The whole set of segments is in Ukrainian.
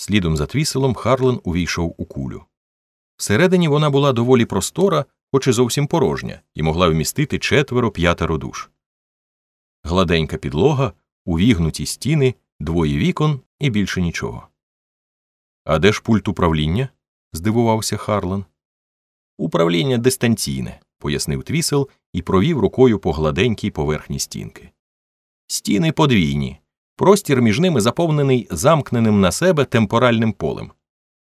Слідом за твіселом Харлен увійшов у кулю. Всередині вона була доволі простора, хоч і зовсім порожня, і могла вмістити четверо п'ятеро душ. Гладенька підлога, увігнуті стіни, двоє вікон і більше нічого. А де ж пульт управління? здивувався Харлен. Управління дистанційне, пояснив твісел і провів рукою по гладенькій поверхні стінки. Стіни подвійні, простір між ними заповнений замкненим на себе темпоральним полем.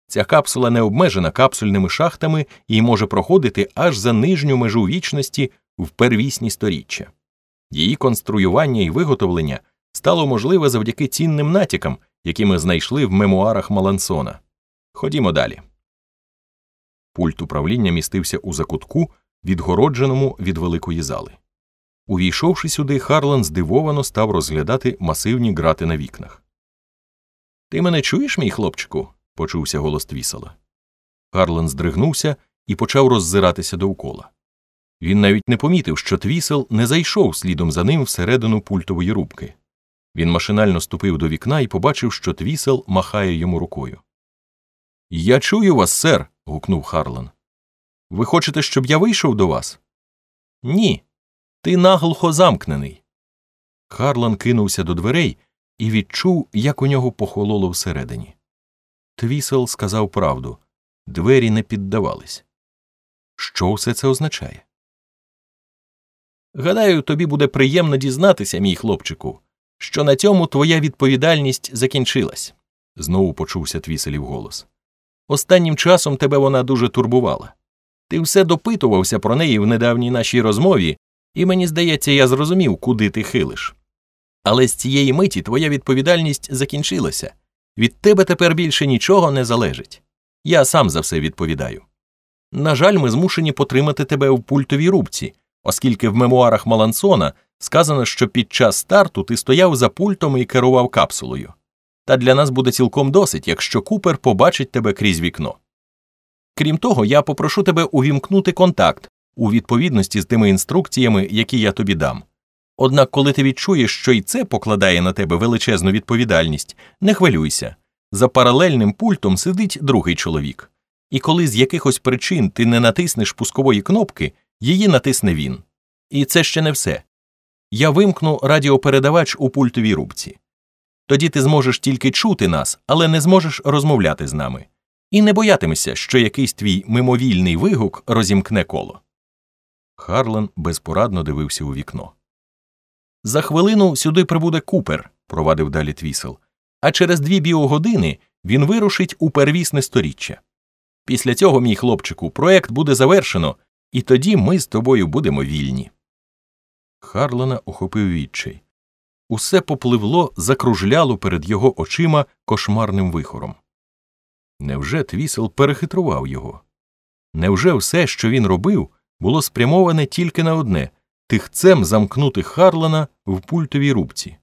Ця капсула не обмежена капсульними шахтами і може проходити аж за нижню межу вічності в первісні сторіччя. Її конструювання і виготовлення стало можливе завдяки цінним натякам, які ми знайшли в мемуарах Малансона. Ходімо далі. Пульт управління містився у закутку, відгородженому від великої зали. Увійшовши сюди, Харлан здивовано став розглядати масивні грати на вікнах. Ти мене чуєш, мій хлопчику? почувся голос твісела. Харлан здригнувся і почав роззиратися довкола. Він навіть не помітив, що твісел не зайшов слідом за ним всередину пультової рубки. Він машинально ступив до вікна і побачив, що твісел махає йому рукою. Я чую вас, сер. гукнув Харлан. Ви хочете, щоб я вийшов до вас? Ні. Ти наглухо замкнений. Харлан кинувся до дверей і відчув, як у нього похололо всередині. Твісел сказав правду двері не піддавались. Що все це означає? Гадаю, тобі буде приємно дізнатися, мій хлопчику, що на цьому твоя відповідальність закінчилась, знову почувся твіселів голос. Останнім часом тебе вона дуже турбувала. Ти все допитувався про неї в недавній нашій розмові, і мені здається, я зрозумів, куди ти хилиш. Але з цієї миті твоя відповідальність закінчилася. Від тебе тепер більше нічого не залежить. Я сам за все відповідаю. На жаль, ми змушені потримати тебе в пультовій рубці, оскільки в мемуарах Малансона сказано, що під час старту ти стояв за пультом і керував капсулою. Та для нас буде цілком досить, якщо Купер побачить тебе крізь вікно. Крім того, я попрошу тебе увімкнути контакт у відповідності з тими інструкціями, які я тобі дам. Однак, коли ти відчуєш, що і це покладає на тебе величезну відповідальність, не хвилюйся. За паралельним пультом сидить другий чоловік, і коли з якихось причин ти не натиснеш пускової кнопки, її натисне він. І це ще не все. Я вимкну радіопередавач у пультовій рубці. Тоді ти зможеш тільки чути нас, але не зможеш розмовляти з нами. І не боятимешся, що якийсь твій мимовільний вигук розімкне коло. Харлен безпорадно дивився у вікно. За хвилину сюди прибуде Купер, провадив далі твісел, а через дві біогодини він вирушить у первісне сторіччя. Після цього, мій хлопчику, проект буде завершено, і тоді ми з тобою будемо вільні. Харлана охопив відчай. Усе попливло, закружляло перед його очима кошмарним вихором. Невже твісел перехитрував його? Невже все, що він робив, було спрямоване тільки на одне тихцем замкнути Харлана в пультовій рубці?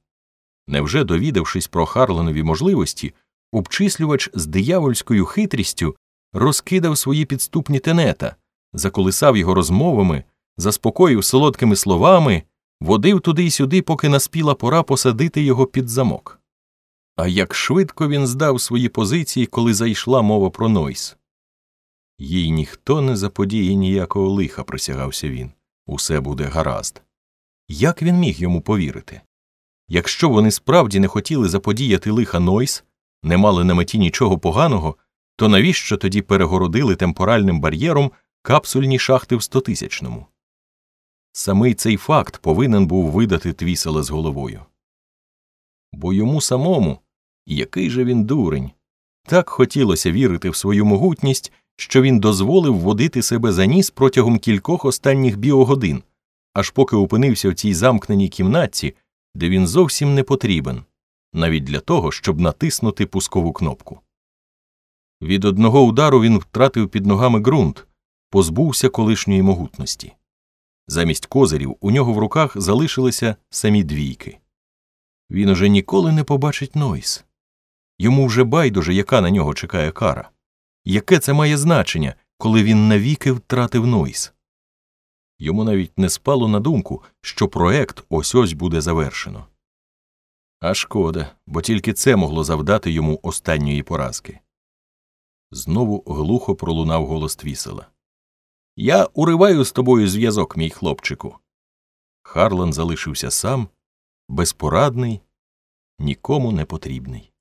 Невже, довідавшись про Харленові можливості, обчислювач з диявольською хитрістю розкидав свої підступні тенета, заколисав його розмовами, заспокоїв солодкими словами, водив туди й сюди, поки наспіла пора посадити його під замок. А як швидко він здав свої позиції, коли зайшла мова про Нойс. Їй ніхто не заподіє ніякого лиха, присягався він. Усе буде гаразд. Як він міг йому повірити? Якщо вони справді не хотіли заподіяти лиха Нойс, не мали на меті нічого поганого, то навіщо тоді перегородили темпоральним бар'єром капсульні шахти в стотисячному? Самий цей факт повинен був видати твісела з головою. Бо йому самому, який же він дурень, так хотілося вірити в свою могутність, що він дозволив водити себе за ніс протягом кількох останніх біогодин, аж поки опинився в цій замкненій кімнатці, де він зовсім не потрібен, навіть для того, щоб натиснути пускову кнопку. Від одного удару він втратив під ногами ґрунт, позбувся колишньої могутності. Замість козирів у нього в руках залишилися самі двійки. Він уже ніколи не побачить Нойс. Йому вже байдуже, яка на нього чекає кара. Яке це має значення, коли він навіки втратив Нойс? Йому навіть не спало на думку, що проект ось ось буде завершено. А шкода, бо тільки це могло завдати йому останньої поразки. Знову глухо пролунав голос твісела. Я уриваю з тобою зв'язок, мій хлопчику. Харлан залишився сам, безпорадний, нікому не потрібний.